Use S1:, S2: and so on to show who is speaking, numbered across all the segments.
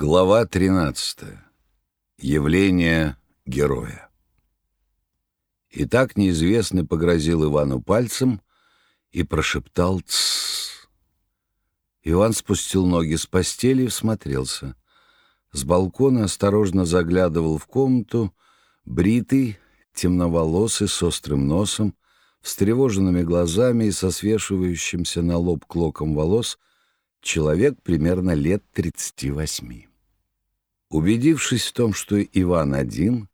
S1: Глава 13. Явление героя. Итак, неизвестный погрозил Ивану пальцем и прошептал «Тссс». Иван спустил ноги с постели и всмотрелся. С балкона осторожно заглядывал в комнату бритый, темноволосый, с острым носом, встревоженными глазами и со свешивающимся на лоб клоком волос человек примерно лет тридцати восьми. Убедившись в том, что Иван один,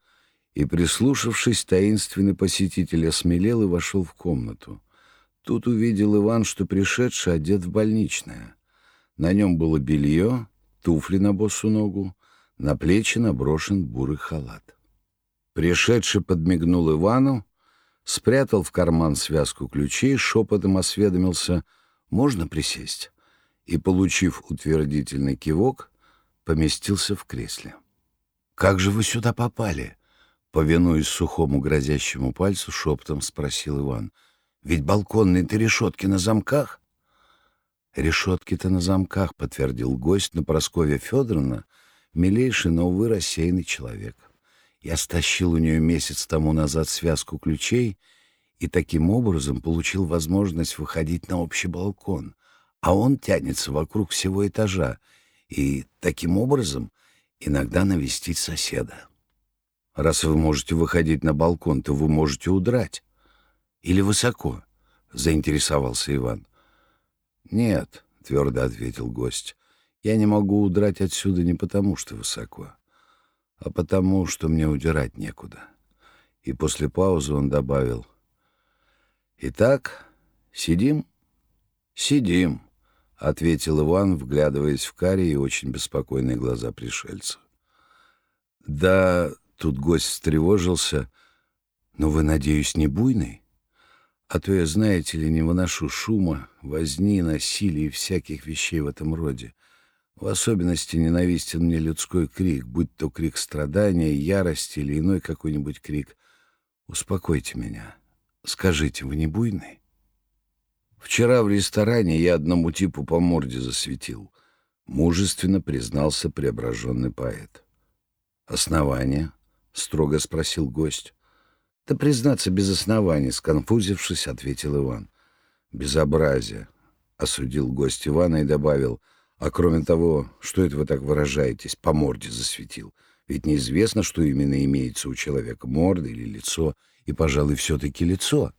S1: и прислушавшись, таинственный посетитель осмелел и вошел в комнату. Тут увидел Иван, что пришедший одет в больничное. На нем было белье, туфли на босу ногу, на плечи наброшен бурый халат. Пришедший подмигнул Ивану, спрятал в карман связку ключей, шепотом осведомился «Можно присесть?» и, получив утвердительный кивок, поместился в кресле. «Как же вы сюда попали?» Повинуясь сухому грозящему пальцу, шептом спросил Иван. «Ведь балконные-то решетки на замках?» «Решетки-то на замках», — подтвердил гость, но Прасковья Федоровна — милейший, но, увы, рассеянный человек. Я стащил у нее месяц тому назад связку ключей и таким образом получил возможность выходить на общий балкон, а он тянется вокруг всего этажа, и таким образом иногда навестить соседа. Раз вы можете выходить на балкон, то вы можете удрать. Или высоко, — заинтересовался Иван. Нет, — твердо ответил гость, — я не могу удрать отсюда не потому, что высоко, а потому, что мне удирать некуда. И после паузы он добавил. Итак, сидим? Сидим. — ответил Иван, вглядываясь в карие и очень беспокойные глаза пришельца. «Да, тут гость встревожился, но вы, надеюсь, не буйный? А то я, знаете ли, не выношу шума, возни, насилия и всяких вещей в этом роде. В особенности ненавистен мне людской крик, будь то крик страдания, ярости или иной какой-нибудь крик. Успокойте меня. Скажите, вы не буйный?» Вчера в ресторане я одному типу по морде засветил. Мужественно признался преображенный поэт. «Основание?» — строго спросил гость. «Да признаться без оснований», — сконфузившись, ответил Иван. «Безобразие», — осудил гость Ивана и добавил. «А кроме того, что это вы так выражаетесь, по морде засветил? Ведь неизвестно, что именно имеется у человека, морда или лицо, и, пожалуй, все-таки лицо».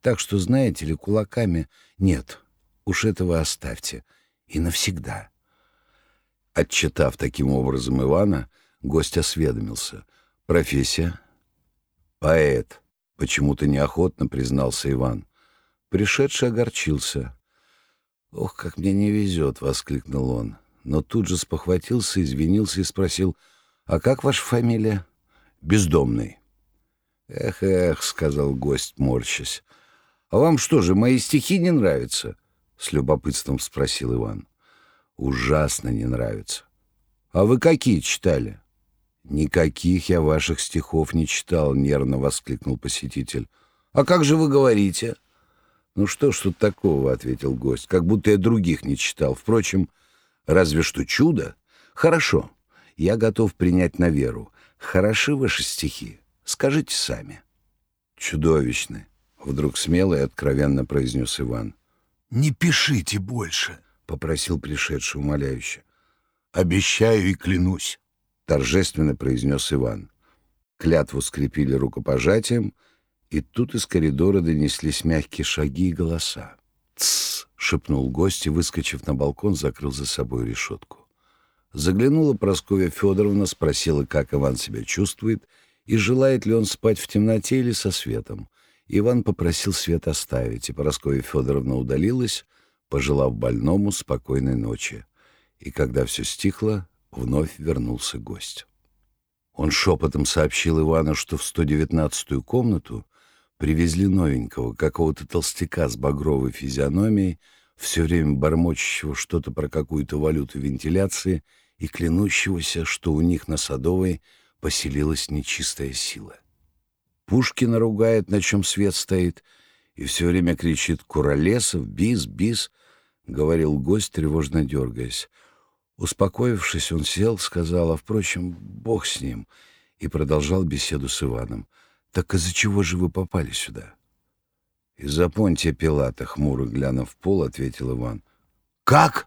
S1: Так что, знаете ли, кулаками нет, уж этого оставьте. И навсегда. Отчитав таким образом Ивана, гость осведомился. «Профессия?» «Поэт», — почему-то неохотно признался Иван. Пришедший огорчился. «Ох, как мне не везет!» — воскликнул он. Но тут же спохватился, извинился и спросил, «А как ваша фамилия?» «Бездомный». «Эх-эх», — сказал гость, морщась, «А вам что же, мои стихи не нравятся?» — с любопытством спросил Иван. «Ужасно не нравятся». «А вы какие читали?» «Никаких я ваших стихов не читал», — нервно воскликнул посетитель. «А как же вы говорите?» «Ну что ж тут такого?» — ответил гость. «Как будто я других не читал. Впрочем, разве что чудо. Хорошо, я готов принять на веру. Хороши ваши стихи. Скажите сами». «Чудовищны», Вдруг смело и откровенно произнес Иван.
S2: «Не пишите больше», — попросил пришедший умоляюще. «Обещаю и клянусь», — торжественно произнес Иван.
S1: Клятву скрепили рукопожатием, и тут из коридора донеслись мягкие шаги и голоса. «Тссс!» — шепнул гость и, выскочив на балкон, закрыл за собой решетку. Заглянула Прасковья Федоровна, спросила, как Иван себя чувствует и желает ли он спать в темноте или со светом. Иван попросил свет оставить, и Поросковья Федоровна удалилась, пожелав больному спокойной ночи. И когда все стихло, вновь вернулся гость. Он шепотом сообщил Ивану, что в 119-ю комнату привезли новенького, какого-то толстяка с багровой физиономией, все время бормочущего что-то про какую-то валюту вентиляции и клянущегося, что у них на Садовой поселилась нечистая сила. Пушкина ругает, на чем свет стоит, и все время кричит «Куролесов! Бис! Бис!» — говорил гость, тревожно дергаясь. Успокоившись, он сел, сказал, а, впрочем, бог с ним, и продолжал беседу с Иваном. «Так из-за чего же вы попали сюда?» «Из-за Понтия Пилата», — хмуро глянув в пол, ответил Иван.
S2: «Как?»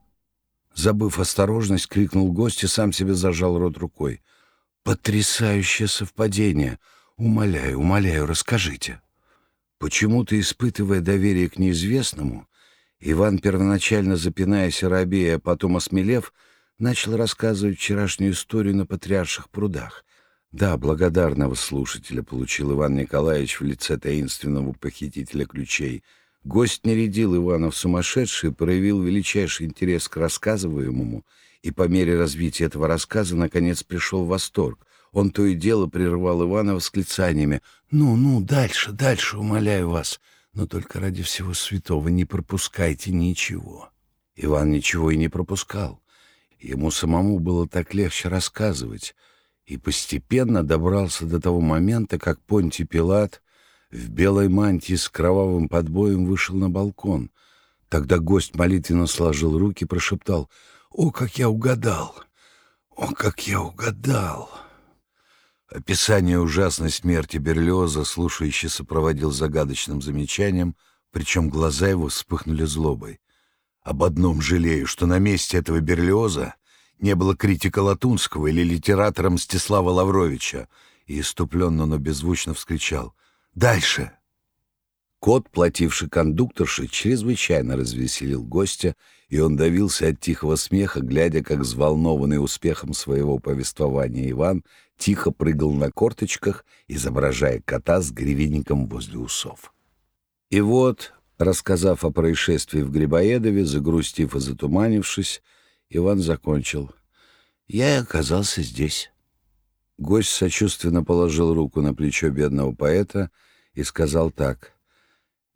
S1: Забыв осторожность, крикнул гость и сам себе зажал рот рукой. «Потрясающее совпадение! Умоляю, умоляю, расскажите!» Почему-то, испытывая доверие к неизвестному, Иван, первоначально запинаясь и робея, а потом осмелев, начал рассказывать вчерашнюю историю на Патриарших прудах. Да, благодарного слушателя получил Иван Николаевич в лице таинственного похитителя ключей. Гость не рядил Ивана в сумасшедший, проявил величайший интерес к рассказываемому, и по мере развития этого рассказа наконец пришел в восторг. Он то и дело прерывал Ивана восклицаниями «Ну, ну, дальше, дальше, умоляю вас, но только ради всего святого не пропускайте ничего». Иван ничего и не пропускал. Ему самому было так легче рассказывать, и постепенно добрался до того момента, как Понтий Пилат в белой мантии с кровавым подбоем вышел на балкон. Тогда гость молитвенно сложил руки и прошептал «О, как я угадал! О, как я угадал!» Описание ужасной смерти Берлиоза слушающий сопроводил загадочным замечанием, причем глаза его вспыхнули злобой. Об одном жалею, что на месте этого Берлиоза не было критика Латунского или литератора Мстислава Лавровича, и иступленно, но беззвучно вскричал «Дальше!». Кот, плативший кондукторши, чрезвычайно развеселил гостя, и он давился от тихого смеха, глядя, как взволнованный успехом своего повествования Иван тихо прыгал на корточках, изображая кота с гривенником возле усов. И вот, Рассказав о происшествии в Грибоедове, загрустив и затуманившись, Иван закончил. «Я и оказался здесь». Гость сочувственно положил руку на плечо бедного поэта и сказал так.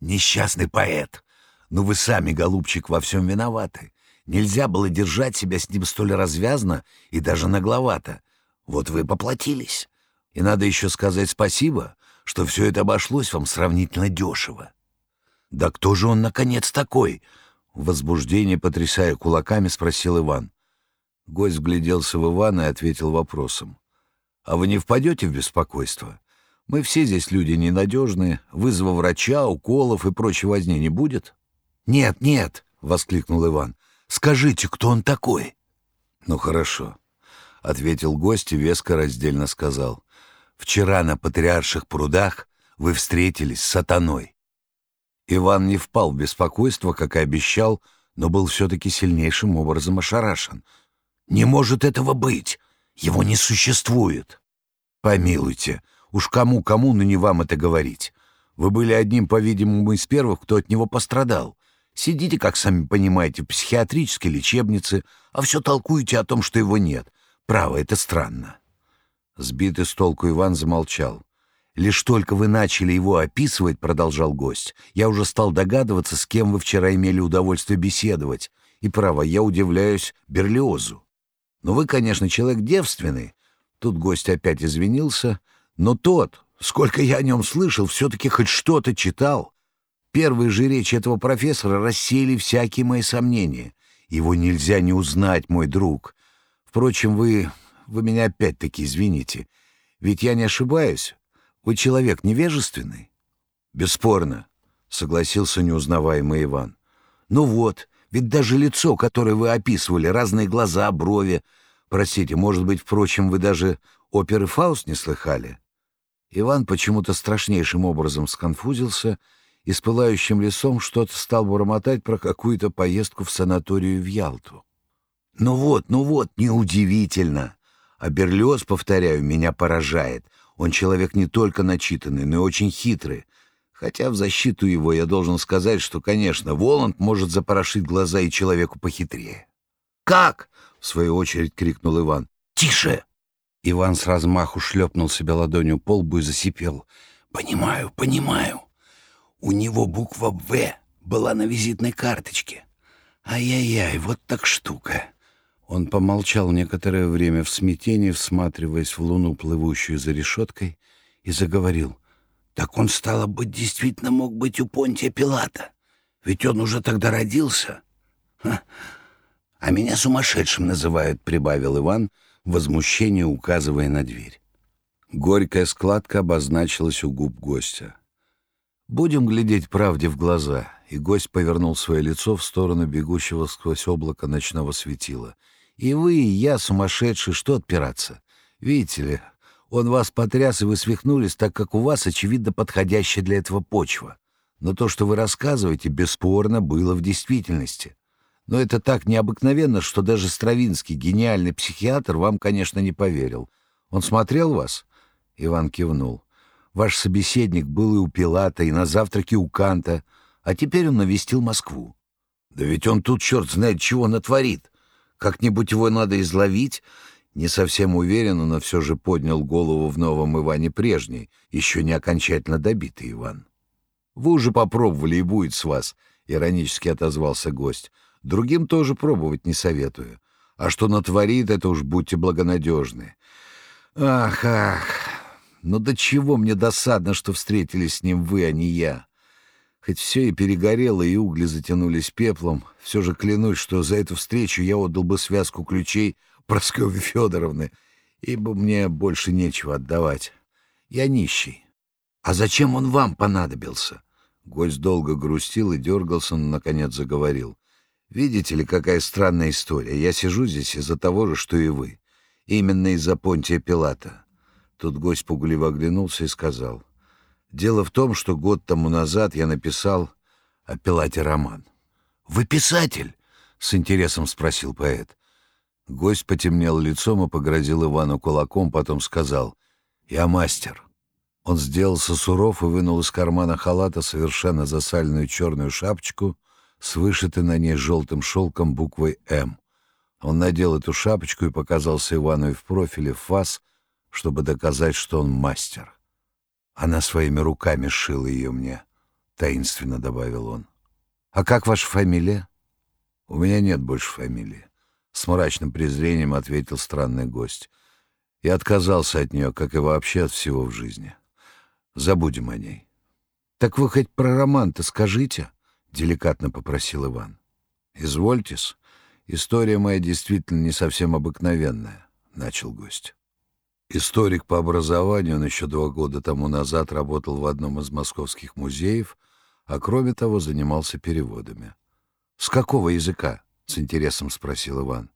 S2: «Несчастный поэт! Ну вы сами, голубчик, во всем виноваты. Нельзя было держать себя с ним столь развязно и даже нагловато. Вот вы поплатились. И надо еще сказать спасибо, что все это обошлось вам сравнительно дешево. «Да кто же он, наконец, такой?» В возбуждении, потрясая кулаками, спросил Иван. Гость вгляделся в Ивана и ответил вопросом. «А вы не впадете в беспокойство? Мы все здесь люди ненадежные, вызова врача, уколов и прочей возни не будет?» «Нет, нет!» — воскликнул Иван. «Скажите, кто он такой?» «Ну, хорошо», — ответил гость и веско раздельно сказал. «Вчера на Патриарших прудах вы встретились с сатаной. Иван не впал в беспокойство, как и обещал, но был все-таки сильнейшим образом ошарашен. «Не может этого быть! Его не существует!» «Помилуйте, уж кому-кому, но не вам это говорить. Вы были одним, по-видимому, из первых, кто от него пострадал. Сидите, как сами понимаете, в психиатрической лечебнице, а все толкуете о том, что его нет. Право, это странно». Сбитый с толку Иван замолчал. «Лишь только вы начали его описывать, — продолжал гость, — я уже стал догадываться, с кем вы вчера имели удовольствие беседовать. И, право, я удивляюсь Берлиозу. Но вы, конечно, человек девственный». Тут гость опять извинился. «Но тот, сколько я о нем слышал, все-таки хоть что-то читал. Первые же речи этого профессора рассеяли всякие мои сомнения. Его нельзя не узнать, мой друг. Впрочем, вы... вы меня опять-таки извините. Ведь я не ошибаюсь». Вы человек невежественный? Бесспорно, согласился неузнаваемый Иван. Ну вот, ведь даже лицо, которое вы описывали, разные глаза, брови. Простите, может быть, впрочем, вы даже оперы «Фауст» не слыхали? Иван почему-то страшнейшим образом сконфузился и с пылающим лицом что-то стал бормотать про какую-то поездку в санаторию в Ялту. «Ну вот, ну вот, неудивительно. А Берлиоз, повторяю, меня поражает. Он человек не только начитанный, но и очень хитрый. Хотя в защиту его я должен сказать, что, конечно, Воланд может запорошить глаза и человеку похитрее. «Как?» — в свою очередь крикнул Иван. «Тише!» Иван с размаху шлепнул себя ладонью по лбу и засипел. «Понимаю, понимаю. У него буква «В» была на визитной карточке. Ай-яй-яй, вот так штука. Он помолчал некоторое время в смятении, всматриваясь в луну, плывущую за решеткой, и заговорил. «Так он, стало быть, действительно мог быть у Понтия Пилата. Ведь он уже тогда родился.
S1: «А меня сумасшедшим называют», — прибавил Иван, возмущение указывая на дверь. Горькая складка обозначилась у губ гостя. «Будем глядеть правде в глаза», и гость повернул свое лицо в сторону бегущего сквозь облако ночного светила. «И вы, и я, сумасшедший, что отпираться? Видите ли, он вас потряс, и вы свихнулись, так как у вас, очевидно, подходящая для этого почва. Но то, что вы рассказываете, бесспорно было в действительности. Но это так необыкновенно, что даже Стравинский, гениальный психиатр, вам, конечно, не поверил. Он смотрел вас?» Иван кивнул. «Ваш собеседник был и у Пилата, и на завтраке у Канта, а теперь он навестил Москву». «Да ведь он тут черт знает чего натворит. Как-нибудь его надо изловить». Не совсем уверен, но все же поднял голову в новом Иване прежний, еще не окончательно добитый Иван. «Вы уже попробовали, и будет с вас», — иронически отозвался гость. «Другим тоже пробовать не советую. А что натворит, это уж будьте благонадежны. Ах, ах, но до чего мне досадно, что встретились с ним вы, а не я. Хоть все и перегорело, и угли затянулись пеплом, все же клянусь, что за эту встречу я отдал бы связку ключей Прасковьи Федоровны, ибо мне больше нечего отдавать. Я нищий. А зачем он вам понадобился? Гость долго грустил и дергался, но, наконец, заговорил. Видите ли, какая странная история. Я сижу здесь из-за того же, что и вы. Именно из-за Понтия Пилата. Тут гость пугливо оглянулся и сказал. «Дело в том, что год тому назад я написал о Пилате роман». «Вы писатель?» — с интересом спросил поэт. Гость потемнел лицом и погрозил Ивану кулаком, потом сказал «Я мастер». Он сделался суров и вынул из кармана халата совершенно засальную черную шапочку с вышитой на ней желтым шелком буквой «М». Он надел эту шапочку и показался Ивану и в профиле в фас — чтобы доказать, что он мастер. Она своими руками сшила ее мне, — таинственно добавил он. «А как ваша фамилия?» «У меня нет больше фамилии», — с мрачным презрением ответил странный гость. «Я отказался от нее, как и вообще от всего в жизни. Забудем о ней». «Так вы хоть про роман-то скажите?» — деликатно попросил Иван. «Извольтесь. История моя действительно не совсем обыкновенная», — начал гость. Историк по образованию, он еще два года тому назад работал в одном из московских музеев, а кроме того занимался переводами. «С какого языка?» — с интересом спросил Иван.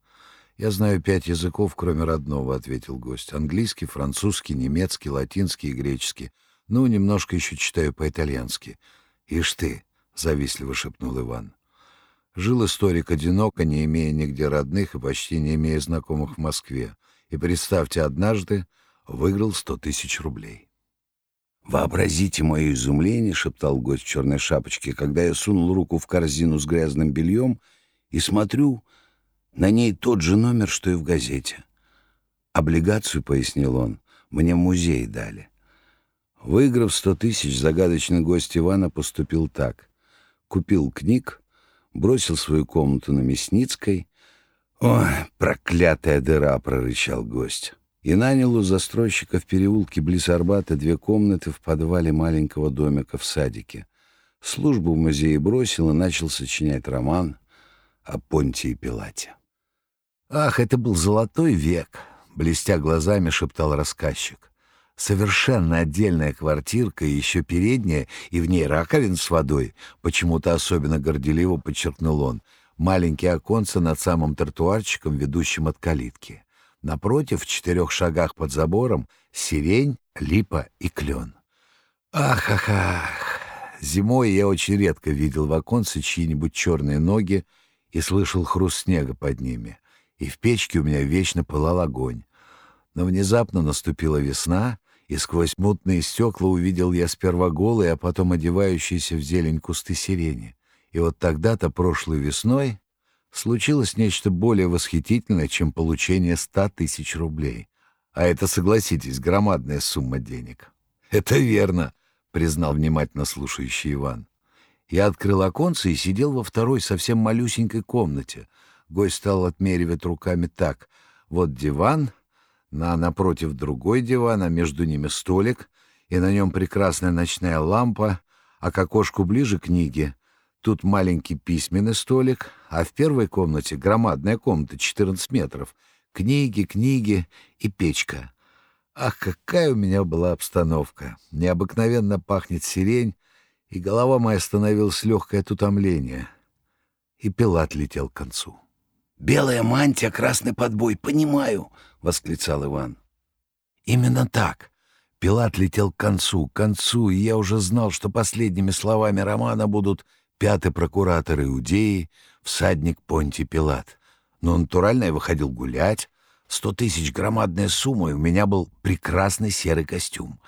S1: «Я знаю пять языков, кроме родного», — ответил гость. «Английский, французский, немецкий, латинский и греческий. Ну, немножко еще читаю по-итальянски». «Ишь ты!» — завистливо шепнул Иван. Жил историк одиноко, не имея нигде родных и почти не имея знакомых в Москве и, представьте, однажды выиграл сто тысяч рублей. «Вообразите мое изумление», — шептал гость в черной шапочке, когда я сунул руку в корзину с грязным бельем и смотрю, на ней тот же номер, что и в газете. «Облигацию», — пояснил он, — «мне музей дали». Выиграв сто тысяч, загадочный гость Ивана поступил так. Купил книг, бросил свою комнату на Мясницкой «Ой, проклятая дыра!» — прорычал гость. И нанял у застройщика в переулке близ Арбата две комнаты в подвале маленького домика в садике. Службу в музее бросил и начал сочинять роман о Понтии Пилате. «Ах, это был золотой век!» — блестя глазами шептал рассказчик. «Совершенно отдельная квартирка, и еще передняя, и в ней раковин с водой», — почему-то особенно горделиво подчеркнул он — маленькие оконца над самым тротуарчиком, ведущим от калитки. Напротив, в четырех шагах под забором, сирень, липа и клен. Ах, ах, ах! Зимой я очень редко видел в оконце чьи-нибудь черные ноги и слышал хруст снега под ними, и в печке у меня вечно пылал огонь. Но внезапно наступила весна, и сквозь мутные стекла увидел я сперва голые, а потом одевающиеся в зелень кусты сирени. И вот тогда-то, прошлой весной, случилось нечто более восхитительное, чем получение ста тысяч рублей. А это, согласитесь, громадная сумма денег. «Это верно», — признал внимательно слушающий Иван. Я открыл оконце и сидел во второй совсем малюсенькой комнате. Гость стал отмеривать руками так. Вот диван, на напротив другой диван, а между ними столик, и на нем прекрасная ночная лампа, а к окошку ближе книги — Тут маленький письменный столик, а в первой комнате громадная комната, 14 метров. Книги, книги и печка. Ах, какая у меня была обстановка! Необыкновенно пахнет сирень, и голова моя становилась легкое от утомления. И Пилат летел к концу.
S2: «Белая мантия, красный подбой, понимаю!» — восклицал Иван. «Именно так. Пилат летел к концу, к концу, и я уже знал, что последними словами романа будут пятый прокуратор Иудеи, всадник Понти Пилат. Но натурально я выходил гулять. Сто тысяч — громадная сумма, и у меня был прекрасный серый костюм.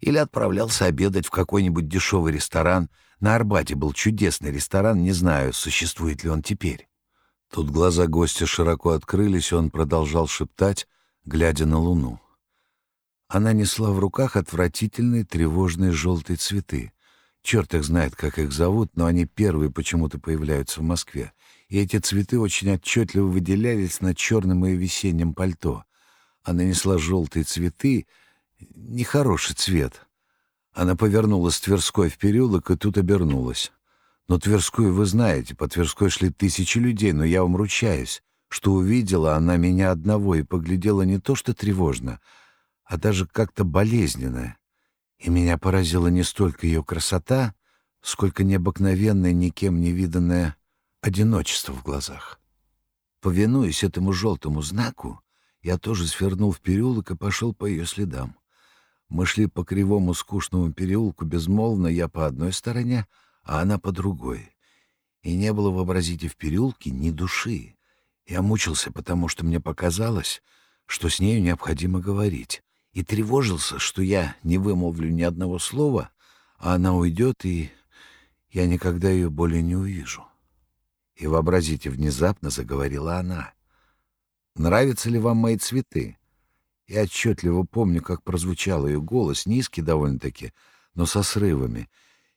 S2: Или отправлялся обедать в какой-нибудь дешевый ресторан. На Арбате был чудесный ресторан, не знаю, существует ли он теперь.
S1: Тут глаза гостя широко открылись, и он продолжал шептать, глядя на луну. Она несла в руках отвратительные тревожные желтые цветы. Черт их знает, как их зовут, но они первые почему-то появляются в Москве. И эти цветы очень отчетливо выделялись на черном и весеннем пальто. Она несла желтые цветы, нехороший цвет. Она повернула с Тверской в переулок и тут обернулась. Но Тверскую вы знаете, по Тверской шли тысячи людей, но я вам ручаюсь, что увидела она меня одного и поглядела не то что тревожно, а даже как-то болезненно. И меня поразила не столько ее красота, сколько необыкновенное, никем не виданное одиночество в глазах. Повинуясь этому желтому знаку, я тоже свернул в переулок и пошел по ее следам. Мы шли по кривому скучному переулку безмолвно, я по одной стороне, а она по другой. И не было, вообразите, в переулке ни души. Я мучился, потому что мне показалось, что с нею необходимо говорить и тревожился, что я не вымолвлю ни одного слова, а она уйдет, и я никогда ее более не увижу. И вообразите, внезапно заговорила она. «Нравятся ли вам мои цветы?» Я отчетливо помню, как прозвучал ее голос, низкий довольно-таки, но со срывами,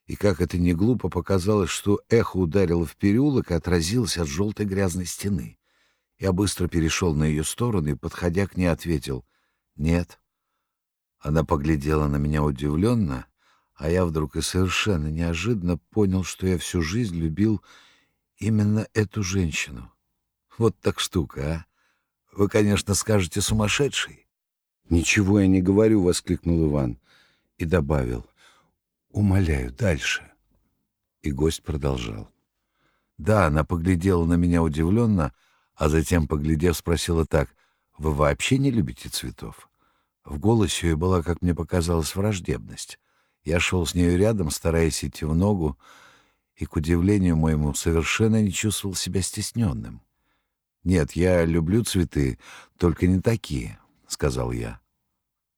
S1: и как это не глупо показалось, что эхо ударило в переулок и отразилось от желтой грязной стены. Я быстро перешел на ее сторону и, подходя к ней, ответил «Нет, она поглядела на меня удивленно, а я вдруг и совершенно неожиданно понял, что я всю жизнь любил именно эту женщину. Вот так штука, а! Вы, конечно, скажете сумасшедший. «Ничего я не говорю», — воскликнул Иван и добавил. «Умоляю, дальше». И гость продолжал. Да, она поглядела на меня удивленно, а затем, поглядев, спросила так, «Вы вообще не любите цветов?» В голосе ее была, как мне показалось, враждебность. Я шел с нею рядом, стараясь идти в ногу, и, к удивлению моему, совершенно не чувствовал себя стесненным. «Нет, я люблю цветы, только не такие», — сказал я.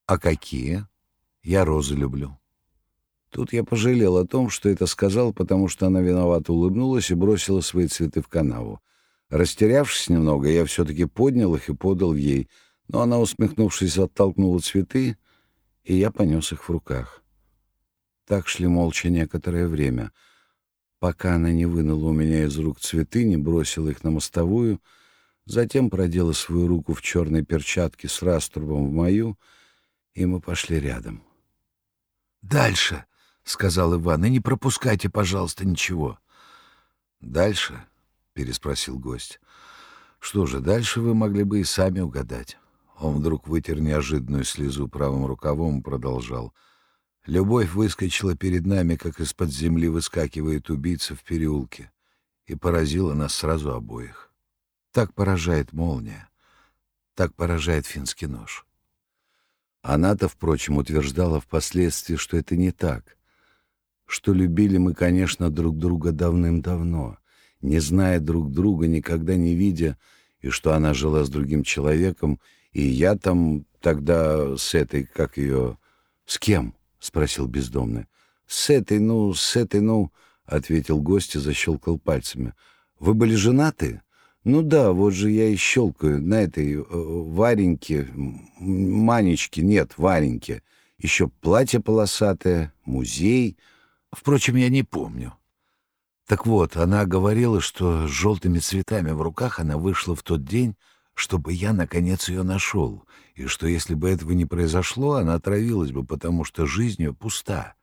S1: «А какие?» «Я розы люблю». Тут я пожалел о том, что это сказал, потому что она виновато улыбнулась и бросила свои цветы в канаву. Растерявшись немного, я все-таки поднял их и подал ей — но она, усмехнувшись, оттолкнула цветы, и я понес их в руках. Так шли молча некоторое время, пока она не вынула у меня из рук цветы, не бросила их на мостовую, затем продела свою руку в черной перчатке с раструбом в мою, и мы пошли рядом.
S2: «Дальше!» — сказал Иван, — «и не пропускайте, пожалуйста, ничего».
S1: «Дальше?» — переспросил гость. «Что же, дальше вы могли бы и сами угадать». Он вдруг вытер неожиданную слезу правым рукавом и продолжал. Любовь выскочила перед нами, как из-под земли выскакивает убийца в переулке, и поразила нас сразу обоих. Так поражает молния, так поражает финский нож. Она-то, впрочем, утверждала впоследствии, что это не так, что любили мы, конечно, друг друга давным-давно, не зная друг друга, никогда не видя, и что она жила с другим человеком, и я там тогда с этой, как ее... — С кем? — спросил бездомный. — С этой, ну, с этой, ну, — ответил гость и защелкал пальцами. — Вы были женаты? — Ну да, вот же я и щелкаю на этой э, Вареньке, Манечке, нет, Вареньке. Еще платье полосатое, музей. Впрочем, я не помню. Так вот, она говорила, что с желтыми цветами в руках она вышла в тот день, чтобы я, наконец, ее нашел, и что, если бы этого не произошло, она отравилась бы, потому что жизнь ее пуста.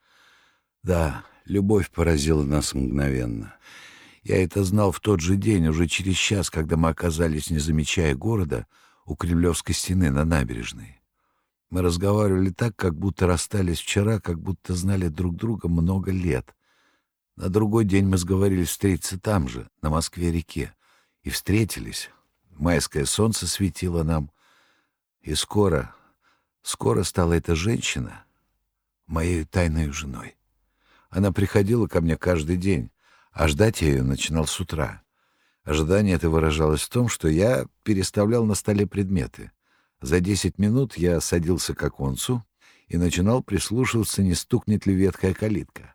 S1: Да, Любовь поразила нас мгновенно. Я это знал в тот же день, уже через час, когда мы оказались, не замечая города, у Кремлевской стены на набережной. Мы разговаривали так, как будто расстались вчера, как будто знали друг друга много лет. На другой день мы сговорились встретиться там же, на Москве-реке. И встретились. Майское солнце светило нам. И скоро, скоро стала эта женщина моей тайной женой. Она приходила ко мне каждый день, а ждать я ее начинал с утра. Ожидание это выражалось в том, что я переставлял на столе предметы. За десять минут я садился к оконцу и начинал прислушиваться, не стукнет ли ветхая калитка.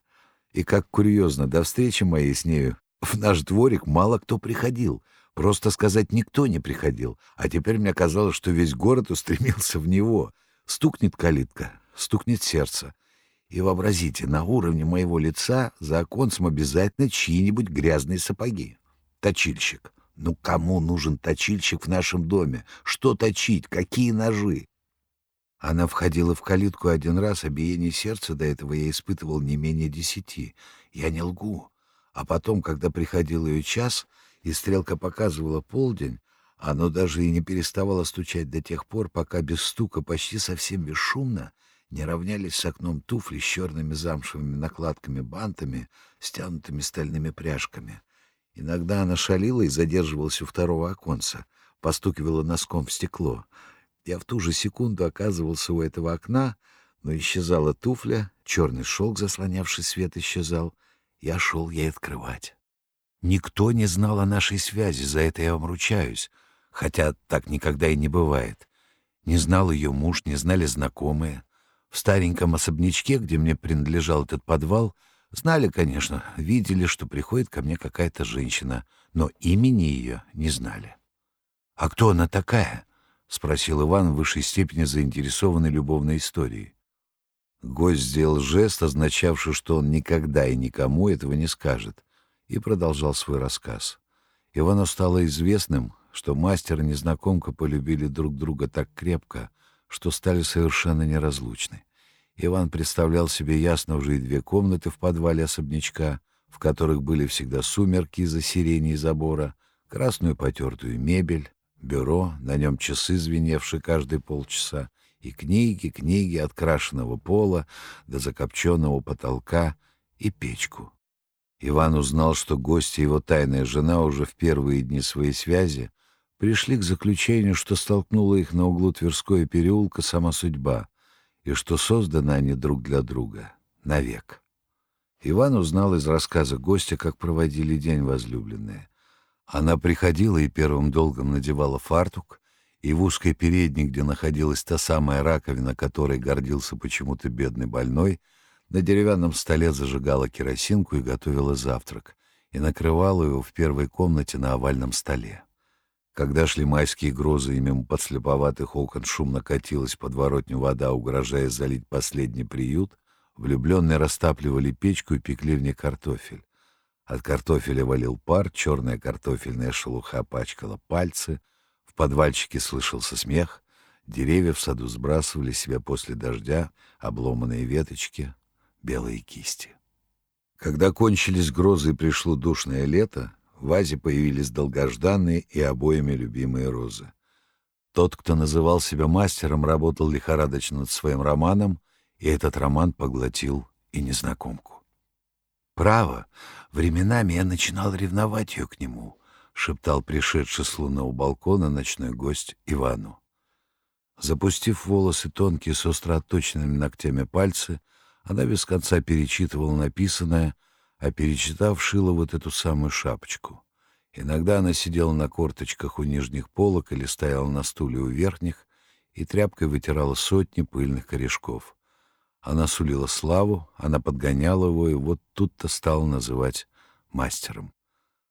S1: И как курьезно, до встречи моей с нею в наш дворик мало кто приходил. Просто сказать, никто не приходил. А теперь мне казалось, что весь город устремился в него. Стукнет калитка, стукнет сердце. И вообразите, на уровне моего лица за оконцем обязательно чьи-нибудь грязные сапоги. Точильщик. Ну кому нужен точильщик в нашем доме? Что точить? Какие ножи? Она входила в калитку один раз, а биение сердца до этого я испытывал не менее десяти. Я не лгу. А потом, когда приходил ее час, и стрелка показывала полдень, оно даже и не переставало стучать до тех пор, пока без стука, почти совсем бесшумно, не равнялись с окном туфли с черными замшевыми накладками-бантами, стянутыми стальными пряжками. Иногда она шалила и задерживалась у второго оконца, постукивала носком в стекло. Я в ту же секунду оказывался у этого окна, но исчезала туфля, черный шелк, заслонявший свет, исчезал. Я шел ей открывать. Никто не знал о нашей связи, за это я вам ручаюсь, хотя так никогда и не бывает. Не знал ее муж, не знали знакомые. В стареньком особнячке, где мне принадлежал этот подвал, знали, конечно, видели, что приходит ко мне какая-то женщина, но имени ее не знали. «А кто она такая?» — спросил Иван в высшей степени заинтересованный любовной историей. Гость сделал жест, означавший, что он никогда и никому этого не скажет, и продолжал свой рассказ. Ивану стало известным, что мастер и незнакомка полюбили друг друга так крепко, что стали совершенно неразлучны. Иван представлял себе ясно уже и две комнаты в подвале особнячка, в которых были всегда сумерки из-за сирени и забора, красную потертую мебель, бюро, на нем часы, звеневшие каждые полчаса, и книги, книги от крашеного пола до закопченного потолка и печку. Иван узнал, что гости его тайная жена уже в первые дни своей связи пришли к заключению, что столкнула их на углу Тверской переулка сама судьба, и что созданы они друг для друга навек. Иван узнал из рассказа гостя, как проводили день возлюбленные. Она приходила и первым долгом надевала фартук, и в узкой передней, где находилась та самая раковина, которой гордился почему-то бедный больной, на деревянном столе зажигала керосинку и готовила завтрак, и накрывала его в первой комнате на овальном столе. Когда шли майские грозы, и мимо подслеповатых окон шумно катилась подворотню вода, угрожая залить последний приют, влюбленные растапливали печку и пекли в ней картофель. От картофеля валил пар, черная картофельная шелуха пачкала пальцы, в подвальчике слышался смех, деревья в саду сбрасывали себя после дождя, обломанные веточки, белые кисти. Когда кончились грозы и пришло душное лето, в вазе появились долгожданные и обоими любимые розы. Тот, кто называл себя мастером, работал лихорадочно над своим романом, и этот роман поглотил и незнакомку. «Право, временами я начинал ревновать ее к нему», — шептал пришедший с лунного балкона ночной гость Ивану. Запустив волосы тонкие с остро отточенными ногтями пальцы, она без конца перечитывала написанное — а перечитав, шила вот эту самую шапочку. Иногда она сидела на корточках у нижних полок или стояла на стуле у верхних и тряпкой вытирала сотни пыльных корешков. Она сулила славу, она подгоняла его, и вот тут-то стала называть мастером.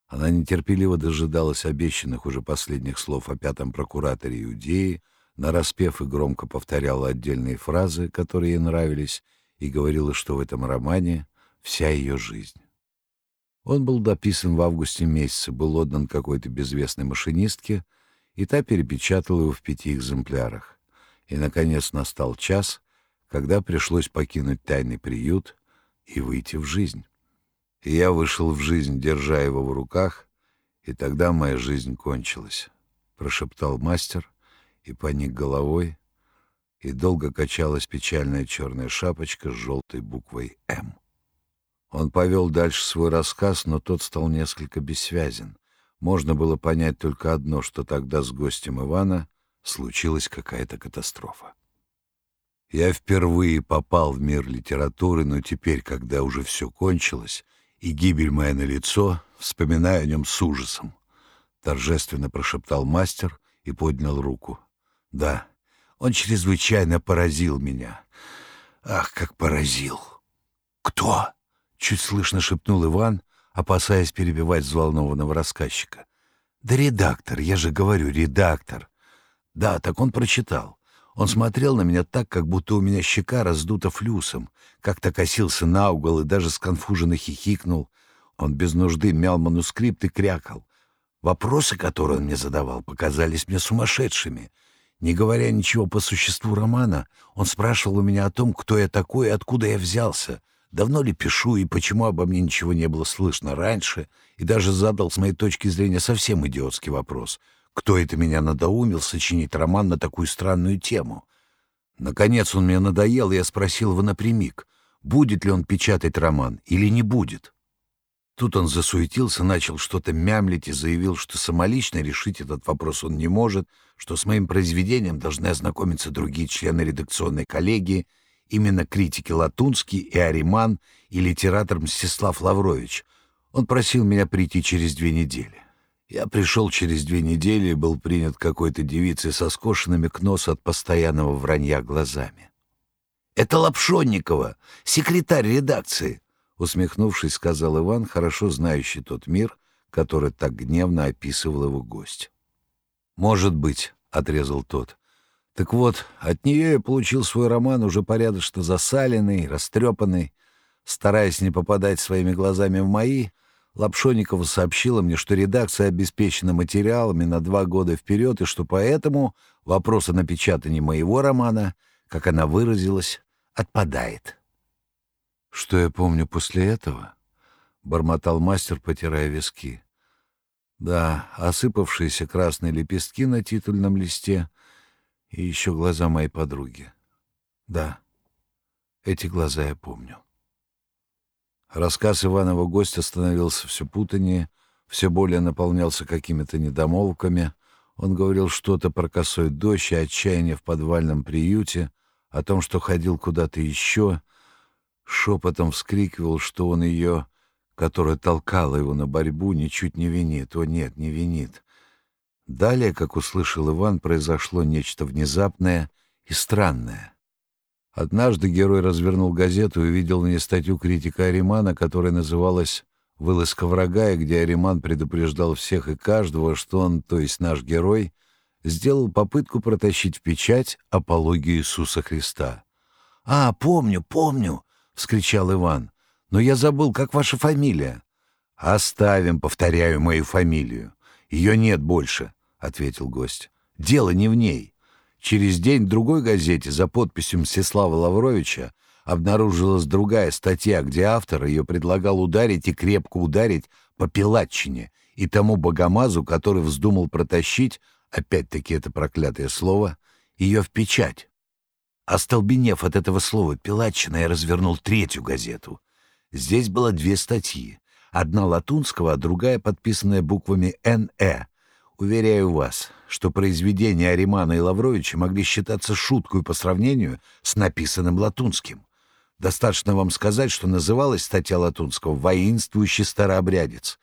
S1: Она нетерпеливо дожидалась обещанных уже последних слов о пятом прокураторе Иудеи, нараспев и громко повторяла отдельные фразы, которые ей нравились, и говорила, что в этом романе вся ее жизнь. Он был дописан в августе месяце, был отдан какой-то безвестной машинистке, и та перепечатала его в пяти экземплярах. И, наконец, настал час, когда пришлось покинуть тайный приют и выйти в жизнь. И я вышел в жизнь, держа его в руках, и тогда моя жизнь кончилась, — прошептал мастер и поник головой, и долго качалась печальная черная шапочка с желтой буквой «М». Он повел дальше свой рассказ, но тот стал несколько бессвязен. Можно было понять только одно, что тогда с гостем Ивана случилась какая-то катастрофа. Я впервые попал в мир литературы, но теперь, когда уже все кончилось, и гибель моя на лицо, вспоминаю о нем с ужасом. Торжественно прошептал мастер и поднял руку. Да, он чрезвычайно поразил меня. Ах, как поразил! Кто? Чуть слышно шепнул Иван, опасаясь перебивать взволнованного рассказчика. Да редактор, я же говорю, редактор. Да, так он прочитал. Он смотрел на меня так, как будто у меня щека раздута флюсом, как-то косился на угол и даже сконфуженно хихикнул. Он без нужды мял манускрипт и крякал. Вопросы, которые он мне задавал, показались мне сумасшедшими. Не говоря ничего по существу романа, он спрашивал у меня о том, кто я такой и откуда я взялся, давно ли пишу и почему обо мне ничего не было слышно раньше, и даже задал, с моей точки зрения, совсем идиотский вопрос — кто это меня надоумил сочинить роман на такую странную тему? Наконец он мне надоел, и я спросил его напрямик, будет ли он печатать роман или не будет. Тут он засуетился, начал что-то мямлить и заявил, что самолично решить этот вопрос он не может, что с моим произведением должны ознакомиться другие члены редакционной коллегии, именно критики Латунский и Ариман и литератор Мстислав Лаврович. Он просил меня прийти через две недели. Я пришел через две недели и был принят какой-то девицей со скошенными к носу от постоянного вранья глазами. «Это Лапшонникова, секретарь редакции», — усмехнувшись, сказал Иван, хорошо знающий тот мир, который так гневно описывал его гость. «Может быть», — отрезал тот. «Так вот, от нее я получил свой роман уже порядочно засаленный, растрепанный. Стараясь не попадать своими глазами в мои, Лапшоникова сообщила мне, что редакция обеспечена материалами на два года вперед, и что поэтому вопрос о напечатании моего романа, как она выразилась, отпадает. «Что я помню после этого?» — бормотал мастер, потирая виски. «Да, осыпавшиеся красные лепестки на титульном листе и еще глаза моей подруги. Да, эти глаза я помню». Рассказ Иванова гостя становился все путанее, все более наполнялся какими-то недомолвками. Он говорил что-то про косой дождь и отчаяние в подвальном приюте, о том, что ходил куда-то еще, шепотом вскрикивал, что он ее, которая толкала его на борьбу, ничуть не винит. О, нет, не винит. Далее, как услышал Иван, произошло нечто внезапное и странное. Однажды герой развернул газету и увидел на ней статью критика Аримана, которая называлась «Вылазка врага», и где Ариман предупреждал всех и каждого, что он, то есть наш герой, сделал попытку протащить в печать апологию Иисуса Христа. «А, помню, помню!» — вскричал Иван. «Но я забыл, как ваша фамилия?» «Оставим, повторяю, мою фамилию. Ее нет больше», — ответил гость. «Дело не в ней. Через день в другой газете за подписью Мстислава Лавровича обнаружилась другая статья, где автор ее предлагал ударить и крепко ударить по Пилатчине и тому богомазу, который вздумал протащить, опять-таки это проклятое слово, ее в печать. Остолбенев от этого слова Пилатчина, я развернул третью газету. Здесь было две статьи. Одна латунского, а другая подписанная буквами «НЭ», Уверяю вас, что произведения Аримана и Лавровича могли считаться шуткой по сравнению с написанным Латунским. Достаточно вам сказать, что называлась статья Латунского «Воинствующий старообрядец».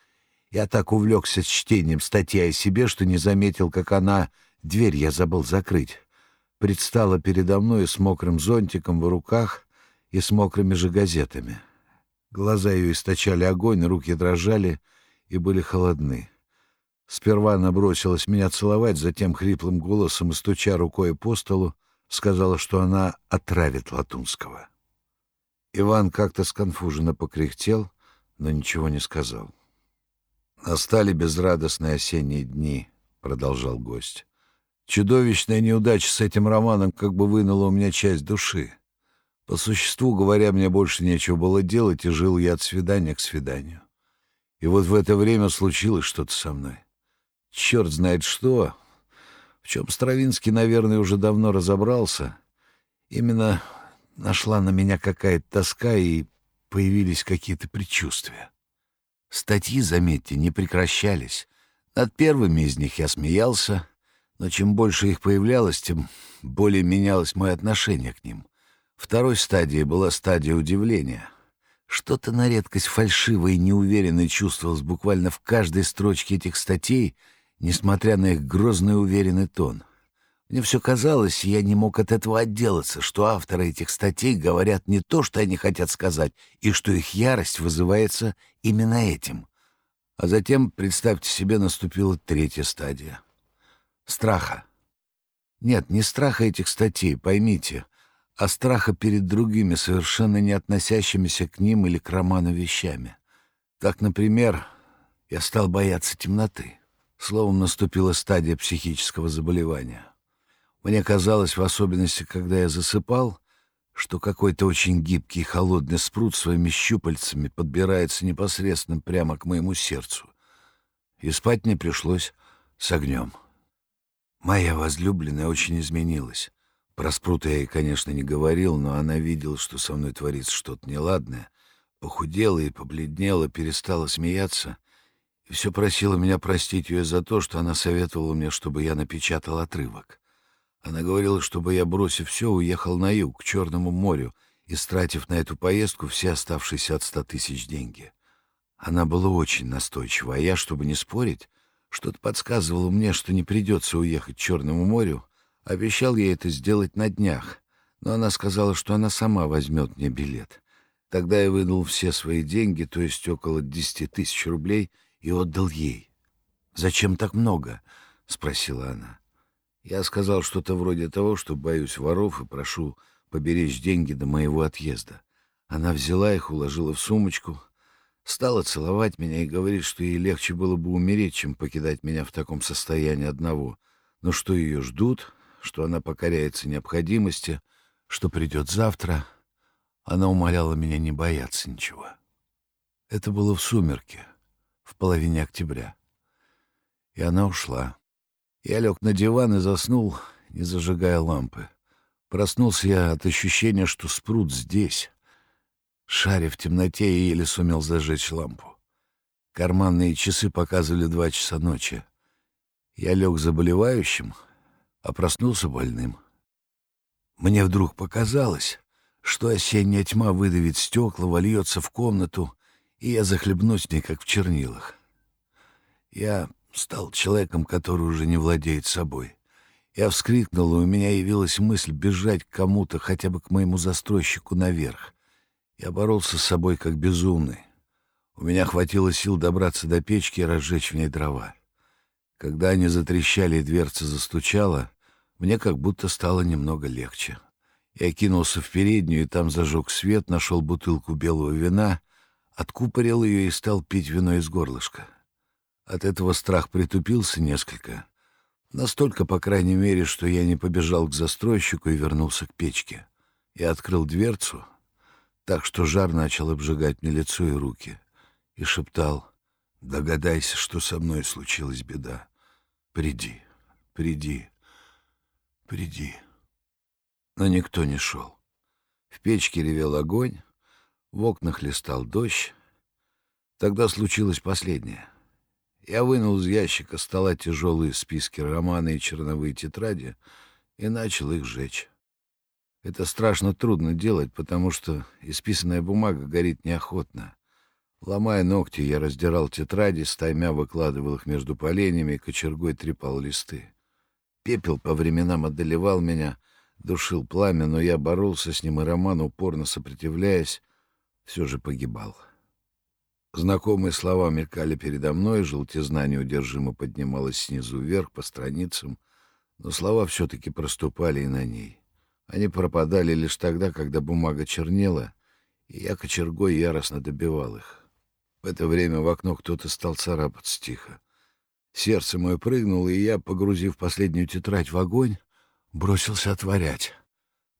S1: Я так увлекся чтением статьи о себе, что не заметил, как она... Дверь я забыл закрыть. Предстала передо мной с мокрым зонтиком в руках и с мокрыми же газетами. Глаза ее источали огонь, руки дрожали и были холодны. Сперва она бросилась меня целовать, затем хриплым голосом, стуча рукой по столу, сказала, что она отравит Латунского. Иван как-то сконфуженно покряхтел, но ничего не сказал. «Настали безрадостные осенние дни», — продолжал гость. «Чудовищная неудача с этим романом как бы вынула у меня часть души. По существу говоря, мне больше нечего было делать, и жил я от свидания к свиданию. И вот в это время случилось что-то со мной. Черт знает что, в чем Стравинский, наверное, уже давно разобрался. Именно нашла на меня какая-то тоска, и появились какие-то предчувствия. Статьи, заметьте, не прекращались. Над первыми из них я смеялся, но чем больше их появлялось, тем более менялось мое отношение к ним. Второй стадией была стадия удивления. Что-то на редкость фальшивое и неуверенное чувствовалось буквально в каждой строчке этих статей, несмотря на их грозный уверенный тон. Мне все казалось, я не мог от этого отделаться, что авторы этих статей говорят не то, что они хотят сказать, и что их ярость вызывается именно этим. А затем, представьте себе, наступила третья стадия. Страха. Нет, не страха этих статей, поймите, а страха перед другими, совершенно не относящимися к ним или к роману вещами. Так, например, я стал бояться темноты. Словом, наступила стадия психического заболевания. Мне казалось, в особенности, когда я засыпал, что какой-то очень гибкий холодный спрут своими щупальцами подбирается непосредственно прямо к моему сердцу. И спать мне пришлось с огнем. Моя возлюбленная очень изменилась. Про спрута я ей, конечно, не говорил, но она видела, что со мной творится что-то неладное, похудела и побледнела, перестала смеяться и все просила меня простить ее за то, что она советовала мне, чтобы я напечатал отрывок. Она говорила, чтобы я, бросив все, уехал на юг, к Черному морю, истратив на эту поездку все оставшиеся от ста тысяч деньги. Она была очень настойчива, а я, чтобы не спорить, что-то подсказывало мне, что не придется уехать к Черному морю, обещал ей это сделать на днях, но она сказала, что она сама возьмет мне билет. Тогда я вынул все свои деньги, то есть около десяти тысяч рублей, и отдал ей. «Зачем так много?» — спросила она. Я сказал что-то вроде того, что боюсь воров и прошу поберечь деньги до моего отъезда. Она взяла их, уложила в сумочку, стала целовать меня и говорит, что ей легче было бы умереть, чем покидать меня в таком состоянии одного, но что ее ждут, что она покоряется необходимости, что придет завтра. Она умоляла меня не бояться ничего. Это было в сумерке, в половине октября. И она ушла. Я лег на диван и заснул, не зажигая лампы. Проснулся я от ощущения, что спрут здесь. Шаря в темноте, и еле сумел зажечь лампу. Карманные часы показывали два часа ночи. Я лег заболевающим, а проснулся больным. Мне вдруг показалось, что осенняя тьма выдавит стекла, вольется в комнату, и я захлебнусь в ней, как в чернилах. Я стал человеком, который уже не владеет собой. Я вскрикнул, и у меня явилась мысль бежать к кому-то, хотя бы к моему застройщику наверх. Я боролся с собой как безумный. У меня хватило сил добраться до печки и разжечь в ней дрова. Когда они затрещали и дверца застучала, мне как будто стало немного легче. Я кинулся в переднюю, и там зажег свет, нашел бутылку белого вина, откупорил ее и стал пить вино из горлышка. От этого страх притупился несколько. Настолько, по крайней мере, что я не побежал к застройщику и вернулся к печке. Я открыл дверцу, так что жар начал обжигать мне лицо и руки, и шептал «Догадайся, что со мной случилась беда. Приди, приди, приди». Но никто не шел. В печке ревел огонь, в окнах листал дождь. Тогда случилось последнее — я вынул из ящика стола тяжелые списки романа и черновые тетради и начал их сжечь. Это страшно трудно делать, потому что исписанная бумага горит неохотно. Ломая ногти, я раздирал тетради, стаймя выкладывал их между поленьями и кочергой трепал листы. Пепел по временам одолевал меня, душил пламя, но я боролся с ним, и роман, упорно сопротивляясь, все же погибал. Знакомые слова мелькали передо мной, желтизна неудержимо поднималась снизу вверх по страницам, но слова все-таки проступали и на ней. Они пропадали лишь тогда, когда бумага чернела, и я кочергой яростно добивал их. В это время в окно кто-то стал царапаться тихо. Сердце мое прыгнуло, и я, погрузив последнюю тетрадь в огонь, бросился отворять.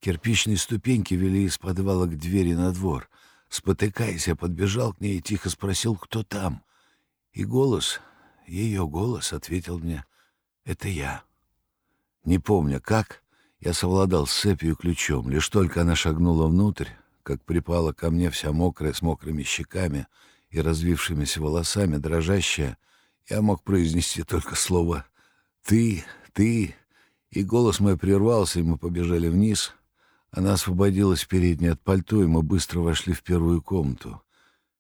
S2: Кирпичные ступеньки вели из подвала к двери на двор. Спотыкаясь, я подбежал к ней и тихо спросил, кто там. И голос, ее голос, ответил мне, «Это я». Не помня, как, я совладал с цепью и ключом. Лишь только она шагнула внутрь, как припала ко мне вся мокрая, с мокрыми щеками и развившимися волосами, дрожащая, я мог произнести только слово «ты», «ты», и голос мой прервался, и мы побежали вниз. Она освободилась передней от пальто, и мы быстро вошли в первую комнату.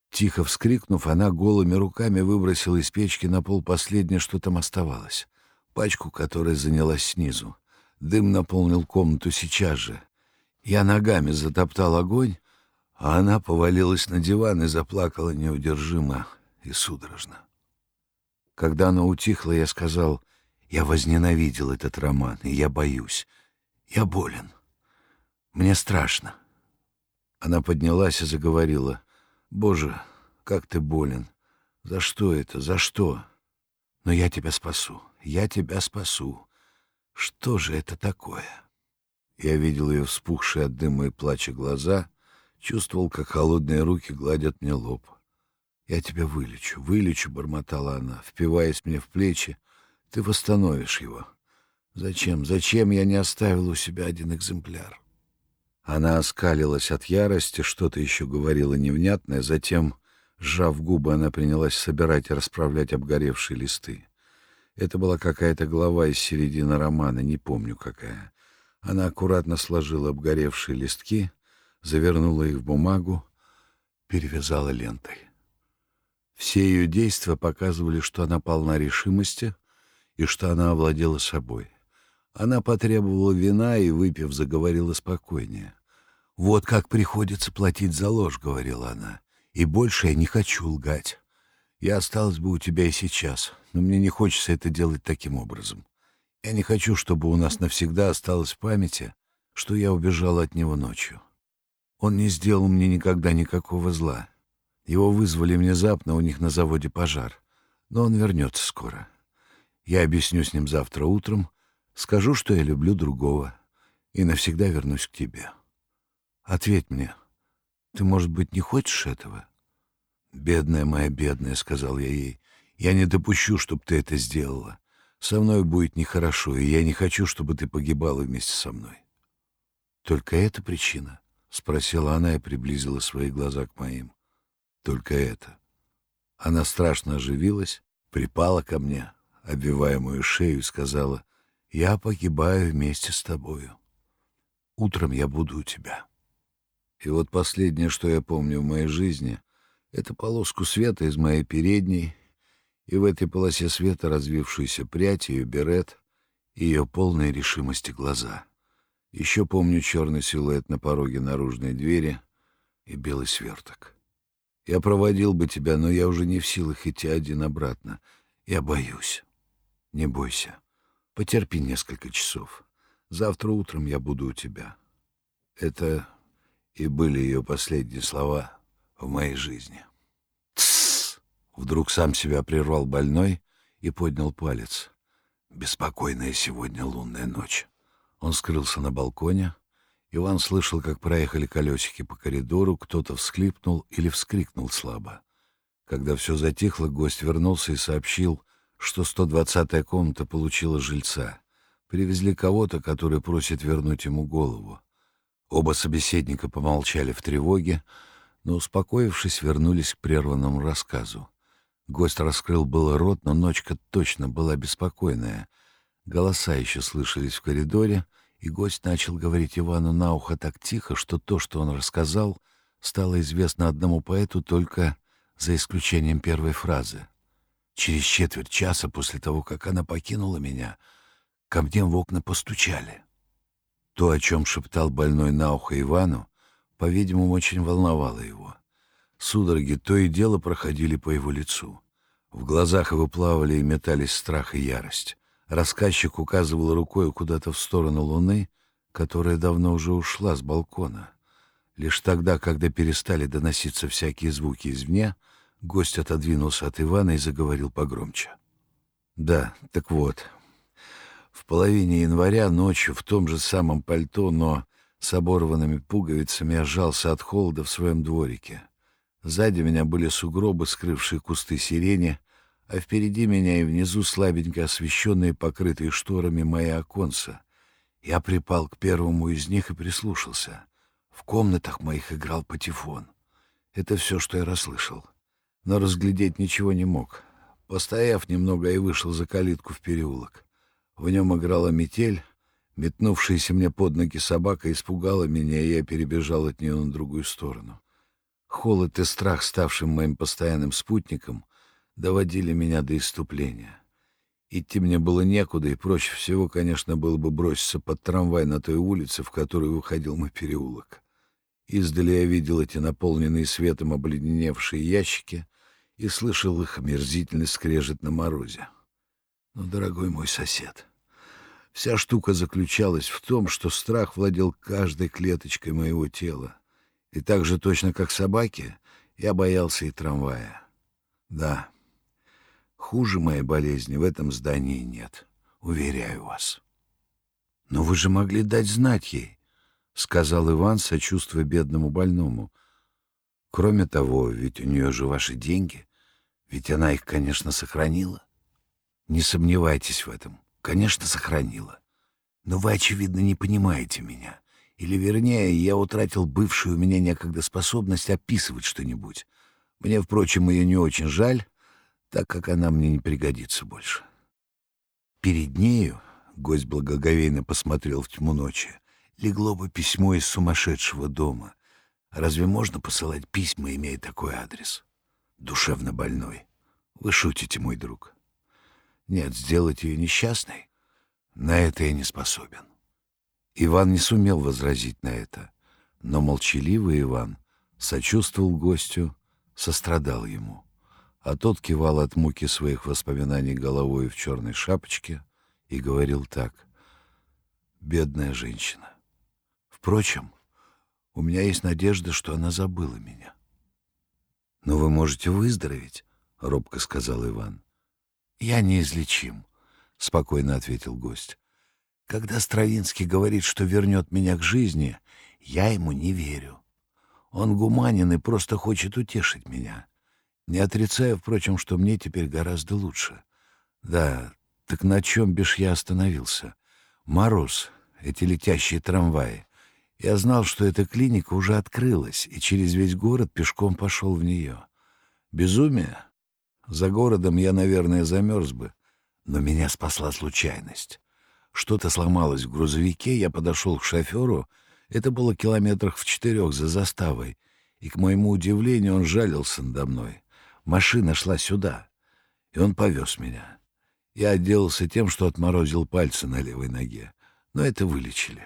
S2: Тихо вскрикнув, она голыми руками выбросила из печки на пол последнее, что там оставалось. Пачку, которая занялась снизу. Дым наполнил комнату сейчас же. Я ногами затоптал огонь, а она повалилась на диван и заплакала неудержимо и судорожно. Когда она утихла, я сказал, я возненавидел этот роман, и я боюсь. Я болен. Мне страшно. Она поднялась и заговорила. «Боже, как ты болен! За что это? За что? Но я тебя спасу. Я тебя спасу. Что же это такое?» Я видел ее вспухшие от дыма и плача глаза, чувствовал, как холодные руки гладят мне лоб. «Я тебя вылечу, вылечу», — бормотала она, впиваясь мне в плечи. «Ты восстановишь его. Зачем, зачем я не оставил у себя один экземпляр?» Она оскалилась от ярости, что-то еще говорила невнятное, затем, сжав губы, она принялась собирать и расправлять обгоревшие листы. Это была какая-то глава из середины романа, не помню какая. Она аккуратно сложила обгоревшие листки, завернула их в бумагу, перевязала лентой. Все ее действия показывали, что она полна решимости и что она овладела собой. Она потребовала вина и, выпив, заговорила спокойнее. «Вот как приходится платить за ложь», — говорила она. «И больше я не хочу лгать. Я осталась бы у тебя и сейчас, но мне не хочется это делать таким образом. Я не хочу, чтобы у нас навсегда осталось в памяти, что я убежала от него ночью. Он не сделал мне никогда никакого зла. Его вызвали внезапно, у них на заводе пожар. Но он вернется скоро. Я объясню с ним завтра утром, скажу, что я люблю другого, и навсегда вернусь к тебе. Ответь мне, ты, может быть, не хочешь этого? «Бедная моя, бедная», — сказал я ей, — «я не допущу, чтобы ты это сделала. Со мной будет нехорошо, и я не хочу, чтобы ты погибала вместе со мной». «Только эта причина?» — спросила она и приблизила свои глаза к моим. «Только это». Она страшно оживилась, припала ко мне, обвивая мою шею, и сказала, «Я погибаю вместе с тобою. Утром я буду у тебя». И вот последнее, что я помню в моей жизни, это полоску света из моей передней, и в этой полосе света развившуюся прядь, ее берет и ее полные решимости глаза. Еще помню черный силуэт на пороге наружной двери и белый сверток. Я проводил бы тебя, но я уже не в силах идти один обратно. Я боюсь. Не бойся. Потерпи несколько часов. Завтра утром я буду у тебя. Это и были ее последние слова в моей жизни. «Тссс!» — вдруг сам себя прервал больной и поднял палец. «Беспокойная сегодня лунная ночь». Он скрылся на балконе. Иван слышал, как проехали колесики по коридору, кто-то всхлипнул или вскрикнул слабо. Когда все затихло, гость вернулся и сообщил, что 120-я комната получила жильца. Привезли кого-то, который просит вернуть ему голову. Оба собеседника помолчали в тревоге, но, успокоившись, вернулись к прерванному рассказу. Гость раскрыл было рот, но ночка точно была беспокойная. Голоса еще слышались в коридоре, и гость начал говорить Ивану на ухо так тихо, что то, что он рассказал, стало известно одному поэту только за исключением первой фразы. Через четверть часа после того, как она покинула меня, ко мне в окна постучали. То, о чем шептал больной на ухо Ивану, по-видимому, очень волновало его. Судороги то и дело проходили по его лицу. В глазах его плавали и метались страх и ярость. Рассказчик указывал рукой куда-то в сторону луны, которая давно уже ушла с балкона. Лишь тогда, когда перестали доноситься всякие звуки извне, гость отодвинулся от Ивана и заговорил погромче. «Да, так вот, в половине января ночью в том же самом пальто, но
S1: с оборванными пуговицами, я сжался от холода в своем дворике. Сзади меня были сугробы, скрывшие кусты сирени, а впереди меня и внизу слабенько освещенные, покрытые шторами мои оконца. Я припал к первому из них и прислушался. В комнатах моих играл патефон. Это все, что я расслышал. Но разглядеть ничего не мог. Постояв немного, я вышел за калитку в переулок. В нем играла метель. Метнувшаяся мне под ноги собака испугала меня, и я перебежал от нее на другую сторону. Холод и страх, ставшим моим постоянным спутником, доводили меня до иступления. Идти мне было некуда, и проще всего, конечно, было бы броситься под трамвай на той улице, в которую выходил мой переулок. Издали я видел эти наполненные светом обледеневшие ящики и слышал их омерзительный скрежет на морозе. Но, дорогой мой сосед, вся штука заключалась в том, что страх владел каждой клеточкой моего тела. И так же точно, как собаки, я боялся и трамвая. Да, хуже моей болезни в этом здании нет, уверяю вас. Но вы же могли дать знать ей, — сказал Иван, сочувствуя бедному больному. Кроме того, ведь у нее же ваши деньги, ведь она их, конечно, сохранила. Не сомневайтесь в этом, конечно, сохранила. Но вы, очевидно, не понимаете меня. Или, вернее, я утратил бывшую у меня некогда способность описывать что-нибудь. Мне, впрочем, ее не очень жаль, так как она мне не пригодится больше. Перед нею, — гость благоговейно посмотрел в тьму ночи, — легло бы письмо из сумасшедшего дома. Разве можно посылать письма, имея такой адрес? Душевно больной. Вы шутите, мой друг. Нет, сделать ее несчастной — на это я не способен. Иван не сумел возразить на это, но молчаливый Иван сочувствовал гостю, сострадал ему, а тот кивал от муки своих воспоминаний головой в черной шапочке и говорил так. «Бедная женщина. Впрочем, у меня есть надежда, что она забыла меня». «Но вы можете выздороветь», — робко сказал Иван. «Я неизлечим», — спокойно ответил гость. Когда Стравинский говорит, что вернет меня к жизни, я ему не верю. Он гуманин и просто хочет утешить меня. Не отрицаю, впрочем, что мне теперь гораздо лучше. Да, так на чем бишь я остановился? Мороз, эти летящие трамваи. Я знал, что эта клиника уже открылась, и через весь город пешком пошел в нее. Безумие? За городом я, наверное, замерз бы, но меня спасла случайность. Что-то сломалось в грузовике, я подошел к шоферу. Это было километрах в четырех за заставой. И, к моему удивлению, он жалился надо мной. Машина шла сюда, и он повез меня. Я отделался тем, что отморозил пальцы на левой ноге, но это вылечили.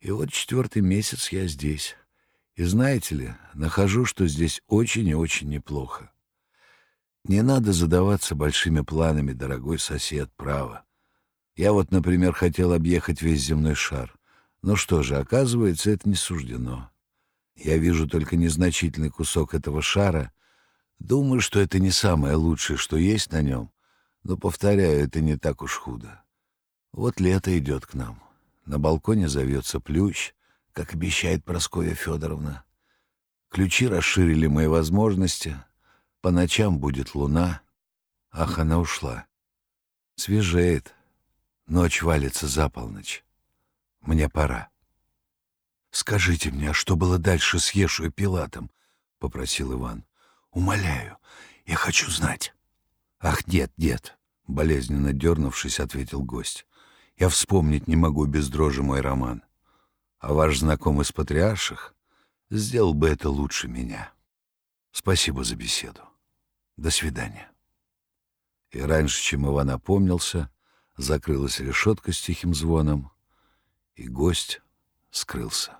S1: И вот четвертый месяц я здесь. И знаете ли, нахожу, что здесь очень и очень неплохо. Не надо задаваться большими планами, дорогой сосед, право. Я вот, например, хотел объехать весь земной шар. Ну что же, оказывается, это не суждено. Я вижу только незначительный кусок этого шара. Думаю, что это не самое лучшее, что есть на нем. Но, повторяю, это не так уж худо. Вот лето идет к нам. На балконе зовется плющ, как обещает Прасковья Федоровна. Ключи расширили мои возможности. По ночам будет луна. Ах, она ушла. Свежеет. Ночь валится за полночь. Мне пора. «Скажите мне, а что было дальше с Ешу и Пилатом?» — попросил Иван. «Умоляю, я хочу знать». «Ах, нет, нет», — болезненно дернувшись, ответил гость. «Я вспомнить не могу без дрожи мой роман. А ваш знакомый с патриарших сделал бы это лучше меня. Спасибо за беседу. До свидания». И раньше, чем Иван опомнился, закрылась решетка с тихим звоном, и гость скрылся.